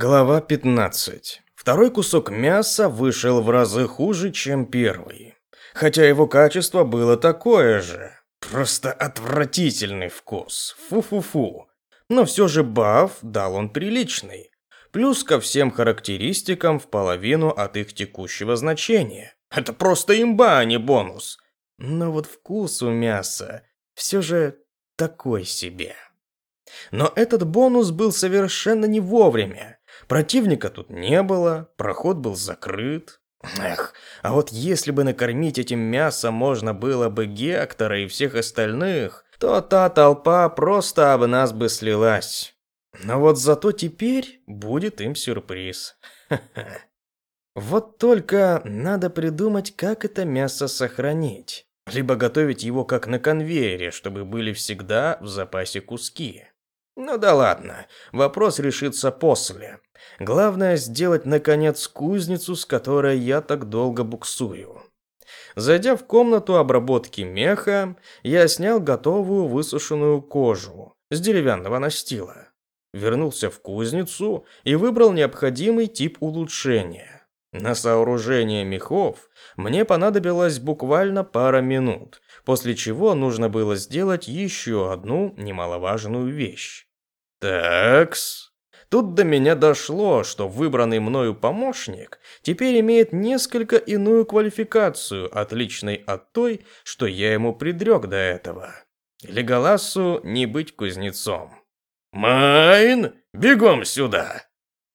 Глава 15. Второй кусок мяса вышел в разы хуже, чем первый. Хотя его качество было такое же. Просто отвратительный вкус. Фу-фу-фу. Но все же баф дал он приличный. Плюс ко всем характеристикам в половину от их текущего значения. Это просто имба, а не бонус. Но вот вкус у мяса все же такой себе. Но этот бонус был совершенно не вовремя. Противника тут не было, проход был закрыт. Эх, а вот если бы накормить этим мясом можно было бы Гектора и всех остальных, то та толпа просто об нас бы слилась. Но вот зато теперь будет им сюрприз. Вот только надо придумать, как это мясо сохранить. Либо готовить его как на конвейере, чтобы были всегда в запасе куски. Ну да ладно, вопрос решится после. Главное сделать, наконец, кузницу, с которой я так долго буксую. Зайдя в комнату обработки меха, я снял готовую высушенную кожу с деревянного настила. Вернулся в кузницу и выбрал необходимый тип улучшения. На сооружение мехов мне понадобилось буквально пара минут, после чего нужно было сделать еще одну немаловажную вещь. Такс. Тут до меня дошло, что выбранный мною помощник теперь имеет несколько иную квалификацию, отличной от той, что я ему предрек до этого. Леголасу не быть кузнецом. «Майн, бегом сюда!»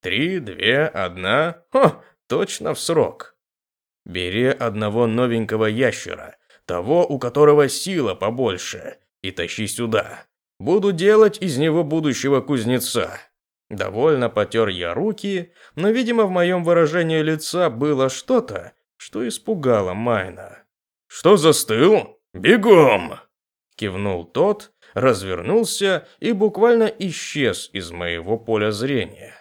Три, две, одна. Хо, точно в срок. Бери одного новенького ящера, того, у которого сила побольше, и тащи сюда. Буду делать из него будущего кузнеца. Довольно потер я руки, но, видимо, в моем выражении лица было что-то, что испугало Майна. «Что застыл? Бегом!» Кивнул тот, развернулся и буквально исчез из моего поля зрения.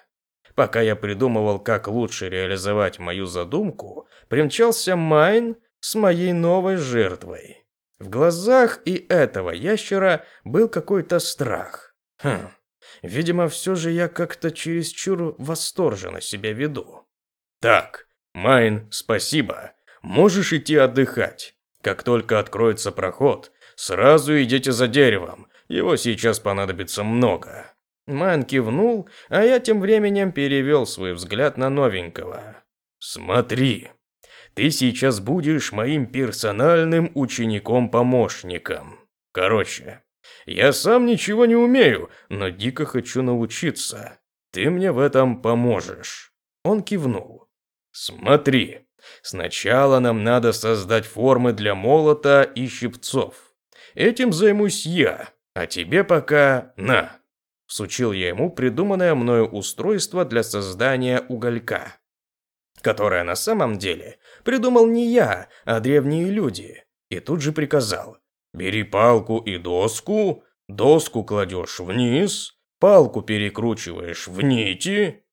Пока я придумывал, как лучше реализовать мою задумку, примчался Майн с моей новой жертвой. В глазах и этого ящера был какой-то страх. Хм, видимо, все же я как-то чересчур восторженно себя веду. Так, Майн, спасибо. Можешь идти отдыхать. Как только откроется проход, сразу идите за деревом. Его сейчас понадобится много. Майн кивнул, а я тем временем перевел свой взгляд на новенького. «Смотри, ты сейчас будешь моим персональным учеником-помощником. Короче, я сам ничего не умею, но дико хочу научиться. Ты мне в этом поможешь». Он кивнул. «Смотри, сначала нам надо создать формы для молота и щипцов. Этим займусь я, а тебе пока на». Сучил я ему придуманное мною устройство для создания уголька которое на самом деле придумал не я, а древние люди. И тут же приказал. Бери палку и доску, доску кладешь вниз, палку перекручиваешь в нити,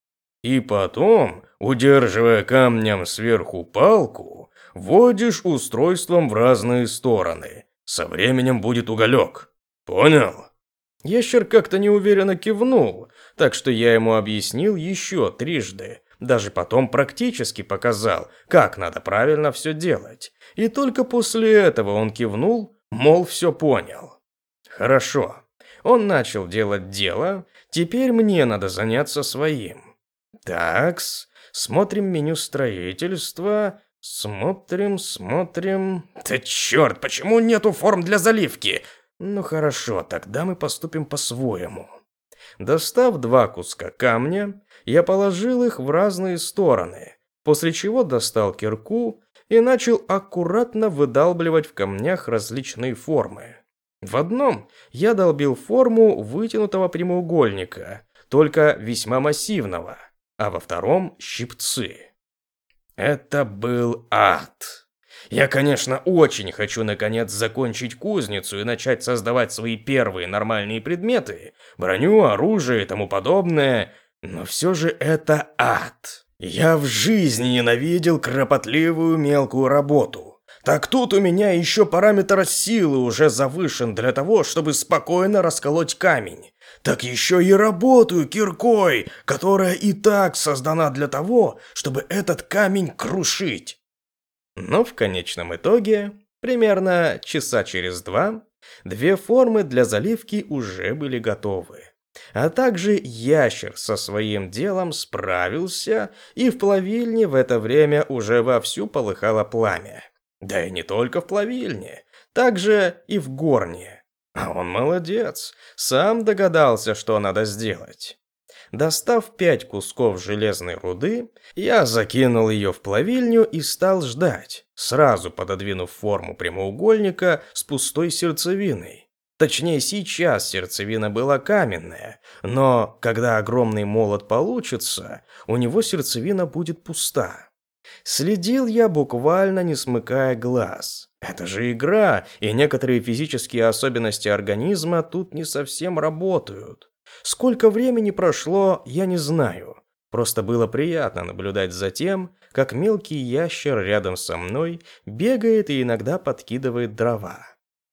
и потом, удерживая камнем сверху палку, вводишь устройством в разные стороны. Со временем будет уголек. Понял? Ящер как-то неуверенно кивнул, так что я ему объяснил еще трижды, даже потом практически показал, как надо правильно все делать. И только после этого он кивнул, мол, все понял. Хорошо. Он начал делать дело, теперь мне надо заняться своим. Такс, смотрим меню строительства, смотрим, смотрим... Да черт, почему нету форм для заливки? Ну хорошо, тогда мы поступим по-своему. Достав два куска камня, я положил их в разные стороны, после чего достал кирку и начал аккуратно выдалбливать в камнях различные формы. В одном я долбил форму вытянутого прямоугольника, только весьма массивного, а во втором – щипцы. Это был ад. Я, конечно, очень хочу наконец закончить кузницу и начать создавать свои первые нормальные предметы, броню, оружие и тому подобное, но все же это ад. Я в жизни ненавидел кропотливую мелкую работу. Так тут у меня еще параметр силы уже завышен для того, чтобы спокойно расколоть камень. Так еще и работаю киркой, которая и так создана для того, чтобы этот камень крушить. Но в конечном итоге, примерно часа через два, две формы для заливки уже были готовы. А также ящер со своим делом справился, и в плавильне в это время уже вовсю полыхало пламя. Да и не только в плавильне, также и в горне. А он молодец, сам догадался, что надо сделать. Достав пять кусков железной руды, я закинул ее в плавильню и стал ждать, сразу пододвинув форму прямоугольника с пустой сердцевиной. Точнее, сейчас сердцевина была каменная, но когда огромный молот получится, у него сердцевина будет пуста. Следил я буквально не смыкая глаз. Это же игра, и некоторые физические особенности организма тут не совсем работают. Сколько времени прошло, я не знаю. Просто было приятно наблюдать за тем, как мелкий ящер рядом со мной бегает и иногда подкидывает дрова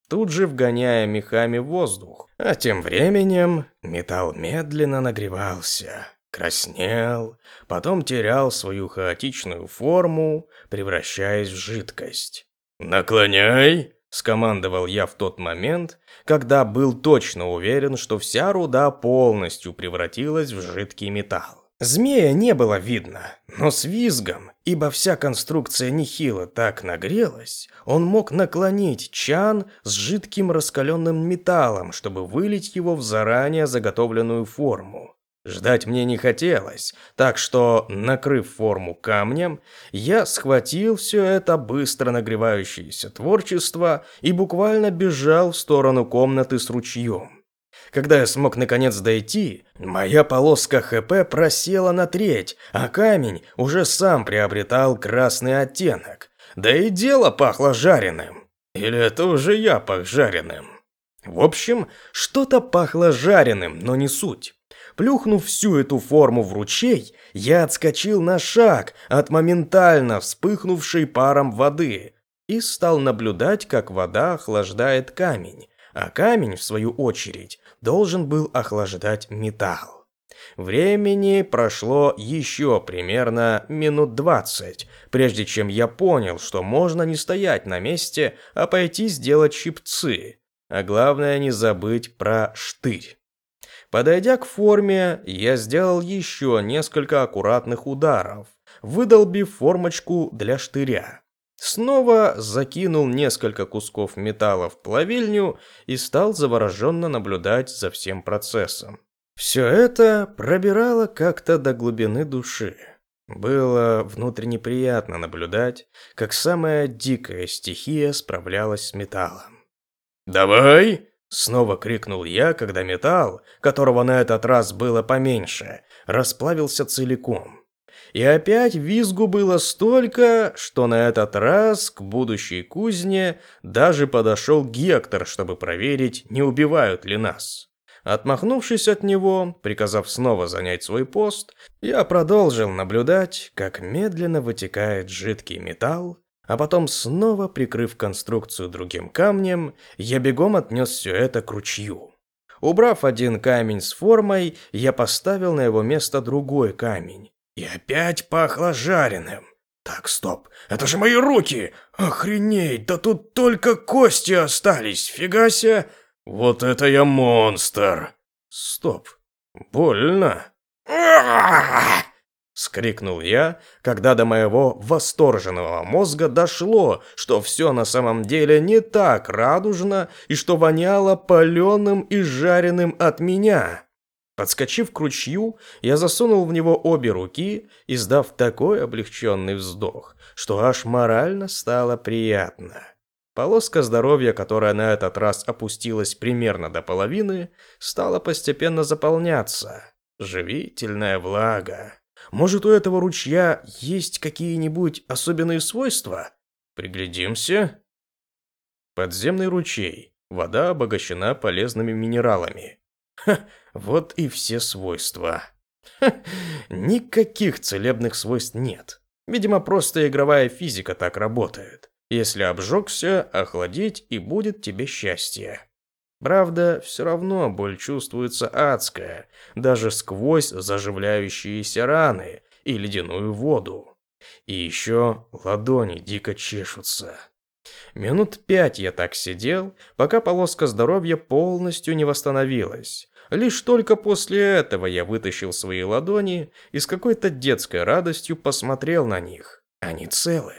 тут же вгоняя мехами воздух. А тем временем металл медленно нагревался, краснел, потом терял свою хаотичную форму, превращаясь в жидкость. «Наклоняй!» – скомандовал я в тот момент, когда был точно уверен, что вся руда полностью превратилась в жидкий металл. Змея не было видно, но с визгом, ибо вся конструкция нехило так нагрелась, он мог наклонить чан с жидким раскаленным металлом, чтобы вылить его в заранее заготовленную форму. Ждать мне не хотелось, так что, накрыв форму камнем, я схватил все это быстро нагревающееся творчество и буквально бежал в сторону комнаты с ручьем. Когда я смог наконец дойти, моя полоска ХП просела на треть, а камень уже сам приобретал красный оттенок. Да и дело пахло жареным. Или это уже я пах жареным? В общем, что-то пахло жареным, но не суть. Плюхнув всю эту форму в ручей, я отскочил на шаг от моментально вспыхнувшей паром воды и стал наблюдать, как вода охлаждает камень, а камень, в свою очередь, должен был охлаждать металл. Времени прошло еще примерно минут двадцать, прежде чем я понял, что можно не стоять на месте, а пойти сделать щипцы. А главное не забыть про штырь. Подойдя к форме, я сделал еще несколько аккуратных ударов, выдолбив формочку для штыря. Снова закинул несколько кусков металла в плавильню и стал завороженно наблюдать за всем процессом. Все это пробирало как-то до глубины души. Было внутренне приятно наблюдать, как самая дикая стихия справлялась с металлом. «Давай!» — снова крикнул я, когда металл, которого на этот раз было поменьше, расплавился целиком. И опять визгу было столько, что на этот раз к будущей кузне даже подошел Гектор, чтобы проверить, не убивают ли нас. Отмахнувшись от него, приказав снова занять свой пост, я продолжил наблюдать, как медленно вытекает жидкий металл, а потом снова, прикрыв конструкцию другим камнем, я бегом отнес все это к ручью. Убрав один камень с формой, я поставил на его место другой камень, и опять пахло жареным. Так, стоп, это же мои руки! Охренеть, да тут только кости остались, фига себе! Вот это я монстр! Стоп, больно. Скрикнул я, когда до моего восторженного мозга дошло, что все на самом деле не так радужно и что воняло паленым и жареным от меня. Подскочив к ручью, я засунул в него обе руки, издав такой облегченный вздох, что аж морально стало приятно. Полоска здоровья, которая на этот раз опустилась примерно до половины, стала постепенно заполняться. Живительная влага. Может, у этого ручья есть какие-нибудь особенные свойства? Приглядимся. Подземный ручей. Вода обогащена полезными минералами. Ха, вот и все свойства. Ха, никаких целебных свойств нет. Видимо, просто игровая физика так работает. Если обжегся, охладить и будет тебе счастье. Правда, все равно боль чувствуется адская, даже сквозь заживляющиеся раны и ледяную воду. И еще ладони дико чешутся. Минут пять я так сидел, пока полоска здоровья полностью не восстановилась. Лишь только после этого я вытащил свои ладони и с какой-то детской радостью посмотрел на них. Они целы.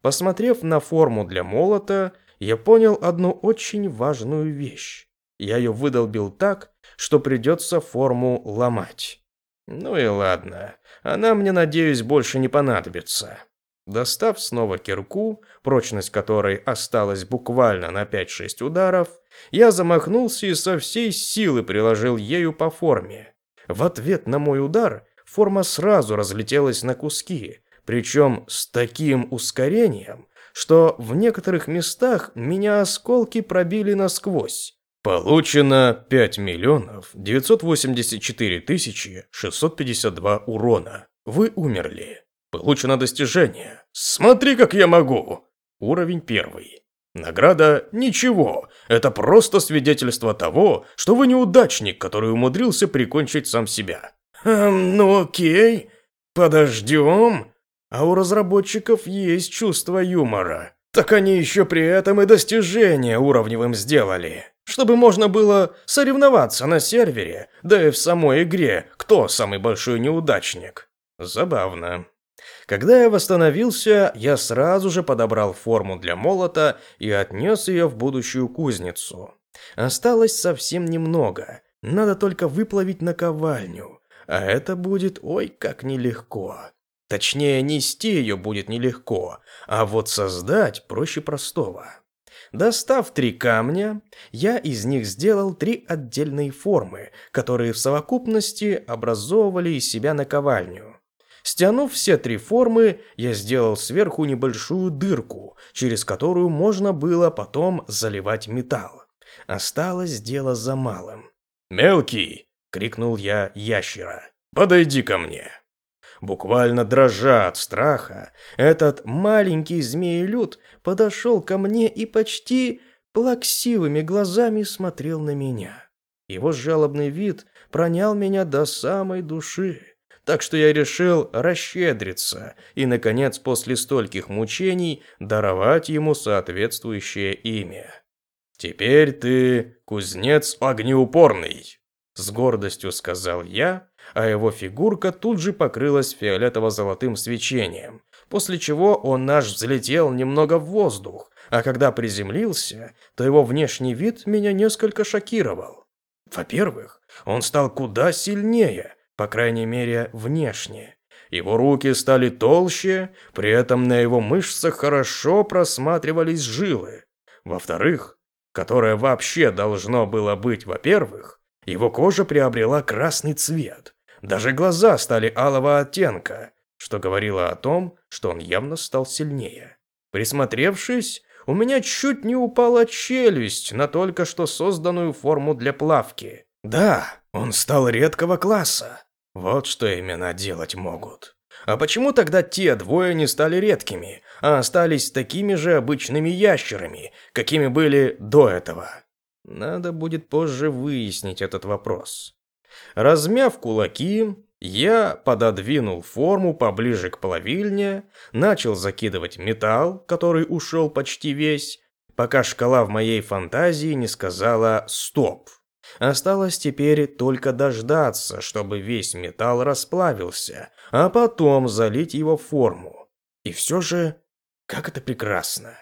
Посмотрев на форму для молота, я понял одну очень важную вещь. Я ее выдолбил так, что придется форму ломать. Ну и ладно, она мне, надеюсь, больше не понадобится. Достав снова кирку, прочность которой осталась буквально на 5-6 ударов, я замахнулся и со всей силы приложил ею по форме. В ответ на мой удар форма сразу разлетелась на куски, причем с таким ускорением, что в некоторых местах меня осколки пробили насквозь. Получено 5 миллионов 984 тысячи 652 урона. Вы умерли. Получено достижение. Смотри, как я могу. Уровень первый. Награда – ничего. Это просто свидетельство того, что вы неудачник, который умудрился прикончить сам себя. Эм, ну окей. Подождем. А у разработчиков есть чувство юмора. Так они еще при этом и достижения уровневым сделали. Чтобы можно было соревноваться на сервере, да и в самой игре, кто самый большой неудачник. Забавно. Когда я восстановился, я сразу же подобрал форму для молота и отнес ее в будущую кузницу. Осталось совсем немного. Надо только выплавить наковальню. А это будет ой как нелегко. Точнее, нести ее будет нелегко, а вот создать проще простого. Достав три камня, я из них сделал три отдельные формы, которые в совокупности образовывали из себя наковальню. Стянув все три формы, я сделал сверху небольшую дырку, через которую можно было потом заливать металл. Осталось дело за малым. «Мелкий!» — крикнул я ящера. «Подойди ко мне!» Буквально дрожа от страха, этот маленький змеелюд подошел ко мне и почти плаксивыми глазами смотрел на меня. Его жалобный вид пронял меня до самой души, так что я решил расщедриться и, наконец, после стольких мучений, даровать ему соответствующее имя. «Теперь ты кузнец огнеупорный», — с гордостью сказал я, а его фигурка тут же покрылась фиолетово-золотым свечением, после чего он наш взлетел немного в воздух, а когда приземлился, то его внешний вид меня несколько шокировал. Во-первых, он стал куда сильнее, по крайней мере, внешне. Его руки стали толще, при этом на его мышцах хорошо просматривались жилы. Во-вторых, которое вообще должно было быть во-первых, его кожа приобрела красный цвет. Даже глаза стали алого оттенка, что говорило о том, что он явно стал сильнее. Присмотревшись, у меня чуть не упала челюсть на только что созданную форму для плавки. Да, он стал редкого класса. Вот что именно делать могут. А почему тогда те двое не стали редкими, а остались такими же обычными ящерами, какими были до этого? Надо будет позже выяснить этот вопрос. Размяв кулаки, я пододвинул форму поближе к плавильне, начал закидывать металл, который ушел почти весь, пока шкала в моей фантазии не сказала «стоп». Осталось теперь только дождаться, чтобы весь металл расплавился, а потом залить его в форму. И все же, как это прекрасно!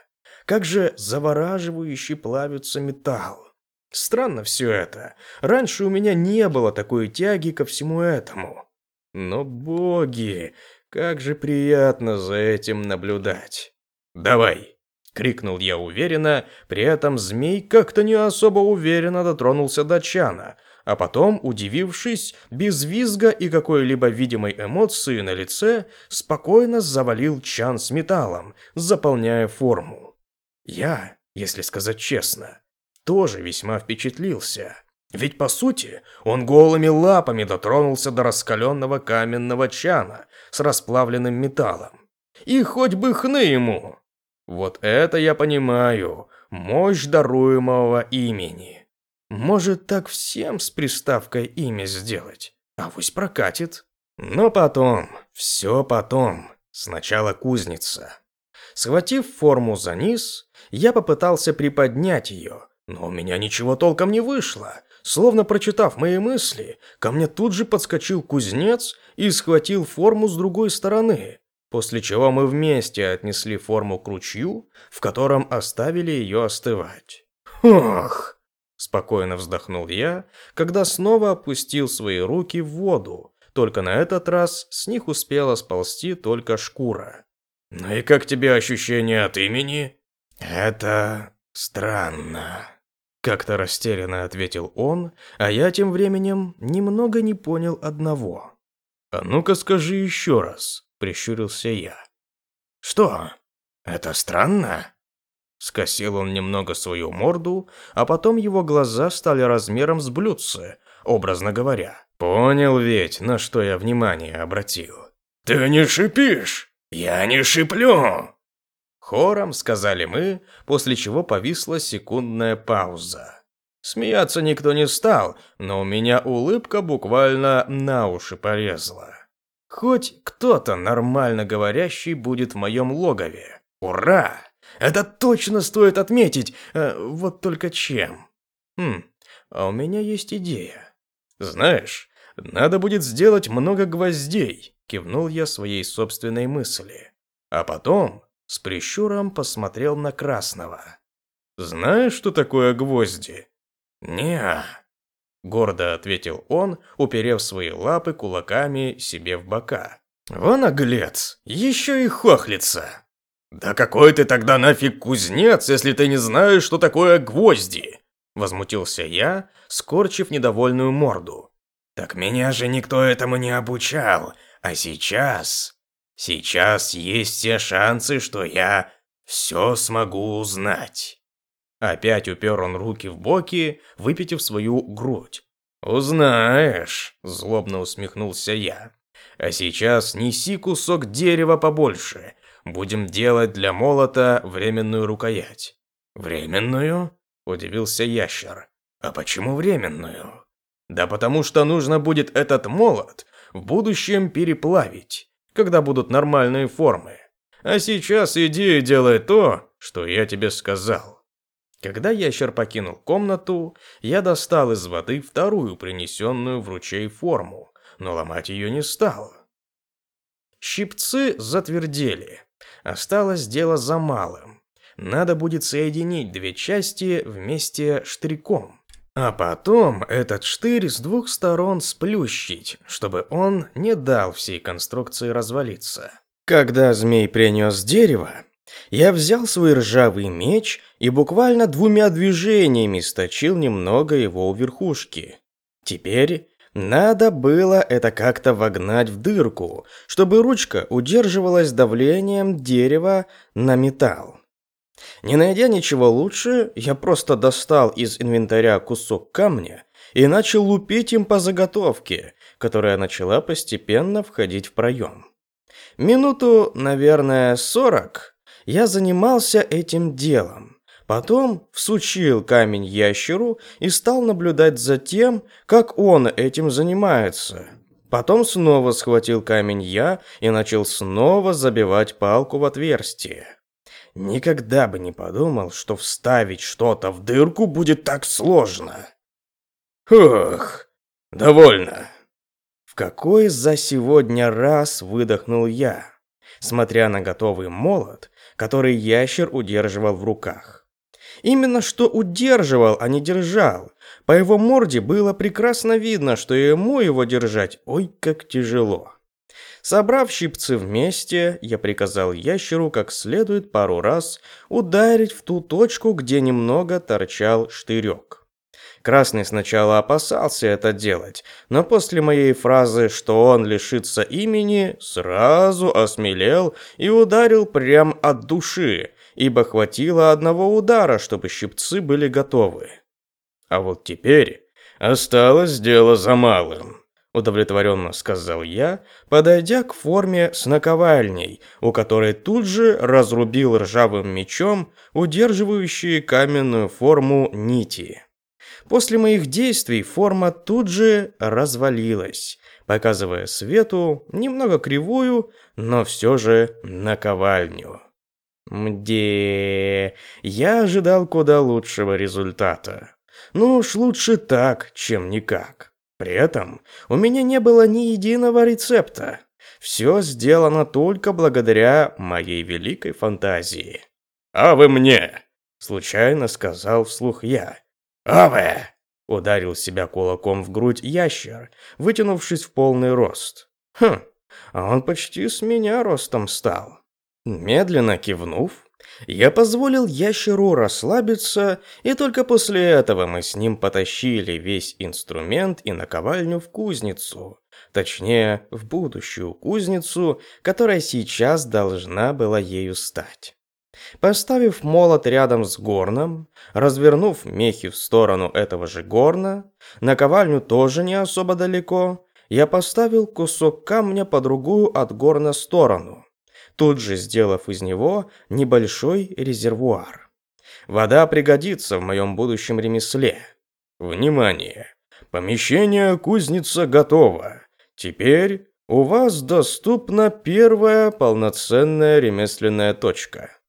Как же завораживающе плавится металл! Странно все это. Раньше у меня не было такой тяги ко всему этому. Но боги, как же приятно за этим наблюдать. «Давай!» — крикнул я уверенно, при этом змей как-то не особо уверенно дотронулся до чана, а потом, удивившись, без визга и какой-либо видимой эмоции на лице, спокойно завалил чан с металлом, заполняя форму. Я, если сказать честно, тоже весьма впечатлился. Ведь, по сути, он голыми лапами дотронулся до раскаленного каменного чана с расплавленным металлом. И хоть бы хны ему! Вот это я понимаю, мощь даруемого имени. Может так всем с приставкой имя сделать, а вось прокатит. Но потом, все потом, сначала кузница. Схватив форму за низ, я попытался приподнять ее, но у меня ничего толком не вышло. Словно прочитав мои мысли, ко мне тут же подскочил кузнец и схватил форму с другой стороны, после чего мы вместе отнесли форму к ручью, в котором оставили ее остывать. «Ох!» – спокойно вздохнул я, когда снова опустил свои руки в воду, только на этот раз с них успела сползти только шкура. «Ну и как тебе ощущение от имени?» «Это странно», – как-то растерянно ответил он, а я тем временем немного не понял одного. «А ну-ка скажи еще раз», – прищурился я. «Что? Это странно?» Скосил он немного свою морду, а потом его глаза стали размером с блюдце, образно говоря. «Понял ведь, на что я внимание обратил». «Ты не шипишь!» «Я не шиплю!» Хором сказали мы, после чего повисла секундная пауза. Смеяться никто не стал, но у меня улыбка буквально на уши порезала. Хоть кто-то нормально говорящий будет в моем логове. Ура! Это точно стоит отметить, э, вот только чем. Хм, а у меня есть идея. Знаешь, надо будет сделать много гвоздей, кивнул я своей собственной мысли. А потом с прищуром посмотрел на Красного. «Знаешь, что такое гвозди?» «Не-а», гордо ответил он, уперев свои лапы кулаками себе в бока. «Вон оглец, еще и хохлится!» «Да какой ты тогда нафиг кузнец, если ты не знаешь, что такое гвозди?» Возмутился я, скорчив недовольную морду. «Так меня же никто этому не обучал, а сейчас...» Сейчас есть все шансы, что я все смогу узнать. Опять упер он руки в боки, выпитив свою грудь. «Узнаешь», – злобно усмехнулся я. «А сейчас неси кусок дерева побольше. Будем делать для молота временную рукоять». «Временную?» – удивился ящер. «А почему временную?» «Да потому что нужно будет этот молот в будущем переплавить когда будут нормальные формы. А сейчас иди и делай то, что я тебе сказал. Когда ящер покинул комнату, я достал из воды вторую принесенную в ручей форму, но ломать ее не стал. Щипцы затвердели. Осталось дело за малым. Надо будет соединить две части вместе штриком. А потом этот штырь с двух сторон сплющить, чтобы он не дал всей конструкции развалиться. Когда змей принес дерево, я взял свой ржавый меч и буквально двумя движениями сточил немного его у верхушки. Теперь надо было это как-то вогнать в дырку, чтобы ручка удерживалась давлением дерева на металл. Не найдя ничего лучше, я просто достал из инвентаря кусок камня и начал лупить им по заготовке, которая начала постепенно входить в проем. Минуту, наверное, сорок я занимался этим делом. Потом всучил камень ящеру и стал наблюдать за тем, как он этим занимается. Потом снова схватил камень я и начал снова забивать палку в отверстие. Никогда бы не подумал, что вставить что-то в дырку будет так сложно. Ох, довольно. В какой за сегодня раз выдохнул я, смотря на готовый молот, который ящер удерживал в руках. Именно что удерживал, а не держал. По его морде было прекрасно видно, что ему его держать ой как тяжело. Собрав щипцы вместе, я приказал ящеру как следует пару раз ударить в ту точку, где немного торчал штырек. Красный сначала опасался это делать, но после моей фразы, что он лишится имени, сразу осмелел и ударил прям от души, ибо хватило одного удара, чтобы щипцы были готовы. А вот теперь осталось дело за малым. удовлетворенно сказал я, подойдя к форме с наковальней, у которой тут же разрубил ржавым мечом удерживающие каменную форму нити. После моих действий форма тут же развалилась, показывая свету немного кривую, но все же наковальню. Мде, я ожидал куда лучшего результата. Ну уж лучше так, чем никак. При этом у меня не было ни единого рецепта. Все сделано только благодаря моей великой фантазии. «А вы мне!» – случайно сказал вслух я. «А вы!» – ударил себя кулаком в грудь ящер, вытянувшись в полный рост. «Хм, а он почти с меня ростом стал». Медленно кивнув, я позволил ящеру расслабиться, и только после этого мы с ним потащили весь инструмент и наковальню в кузницу. Точнее, в будущую кузницу, которая сейчас должна была ею стать. Поставив молот рядом с горном, развернув мехи в сторону этого же горна, наковальню тоже не особо далеко, я поставил кусок камня по другую от горна сторону – тут же сделав из него небольшой резервуар. Вода пригодится в моем будущем ремесле. Внимание! Помещение кузница готово. Теперь у вас доступна первая полноценная ремесленная точка.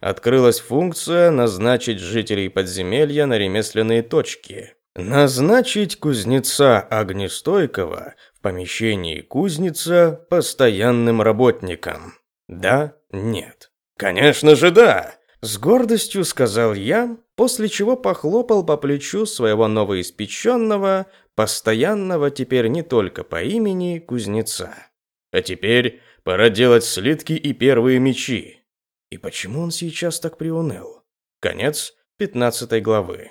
Открылась функция назначить жителей подземелья на ремесленные точки. Назначить кузнеца огнестойкого в помещении кузница постоянным работником. Да, нет. Конечно же да, с гордостью сказал я, после чего похлопал по плечу своего новоиспеченного, постоянного теперь не только по имени кузнеца. А теперь пора делать слитки и первые мечи. И почему он сейчас так приуныл? Конец пятнадцатой главы.